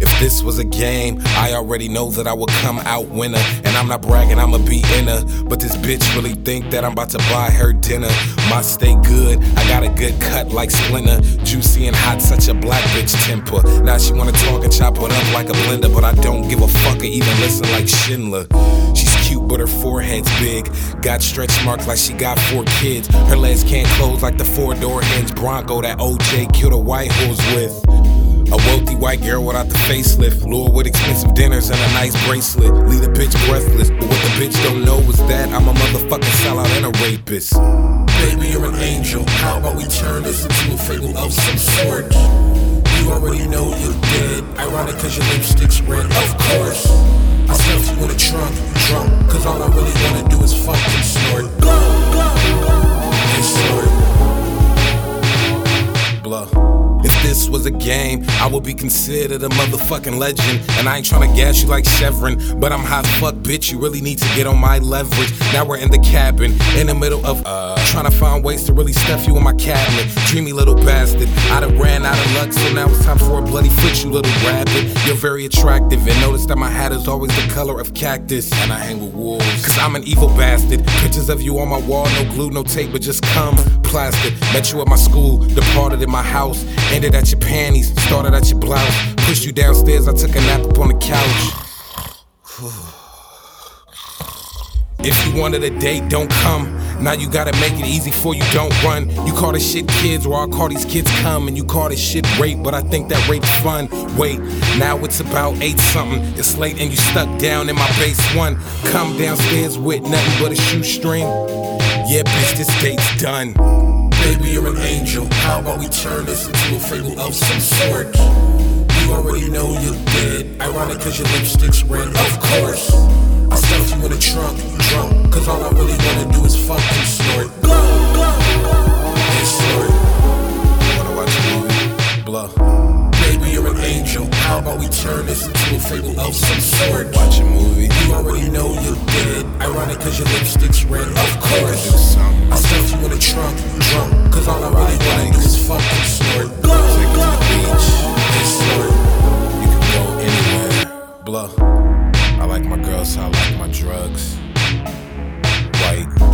If this was a game, I already know that I would come out winner. And I'm not bragging, I'ma be in her. But this bitch really think that I'm about to buy her dinner. My stay good, I got a good cut like Splinter. Juicy and hot, such a black bitch temper. Now she wanna talk and chop it up like a blender. But I don't give a fuck or even listen like Schindler. She's cute, but her forehead's big. Got stretch marks like she got four kids. Her legs can't close like the four door hinge Bronco that OJ killed a white horse with. A wealthy white girl without the facelift. Lure with expensive dinners and a nice bracelet. Leave a bitch breathless. But what the bitch don't know is that I'm a motherfucking sellout and a rapist. Baby, you're an angel. How about we turn this into a fable of some sort? You already know you're dead. Ironic cause your lipstick's red, of course. I stuffed you in a trunk, drunk, a game, I will be considered a motherfucking legend. And I ain't tryna gas you like Chevron, but I'm hot fuck, bitch. You really need to get on my leverage. Now we're in the cabin, in the middle of uh, trying to find ways to really stuff you in my cabinet. Dreamy little bastard. I done ran out of luck, so now it's time for a bloody foot, you little rabbit. You're very attractive, and notice that my hat is always the color of cactus. And I hang with wolves, cause I'm an evil bastard. Pictures of you on my wall, no glue, no tape, but just come Plastic. Met you at my school, departed in my house. Ended at your panties, started at your blouse. Pushed you downstairs, I took a nap up on the couch. If you wanted a date, don't come. Now you gotta make it easy for you, don't run. You call this shit kids, or I call these kids come, and you call this shit rape, but I think that rape's fun. Wait, now it's about eight something. It's late and you stuck down in my base one. Come downstairs with nothing but a shoestring. Yeah, bitch, this date's done. Baby, you're an angel. How about we turn this into a fable of some sort? You already know you're dead. Ironic cause your lipstick's red, of course. I stuffed you in a trunk, drunk, cause all I really wanna do is fucking snort. And snort. Wanna watch a movie? Blah. Baby, you're an angel. How about we turn this into a fable of some sort? Watch a movie. You already know you're dead. Ironic cause your lipstick's red, of course. I my drugs. White.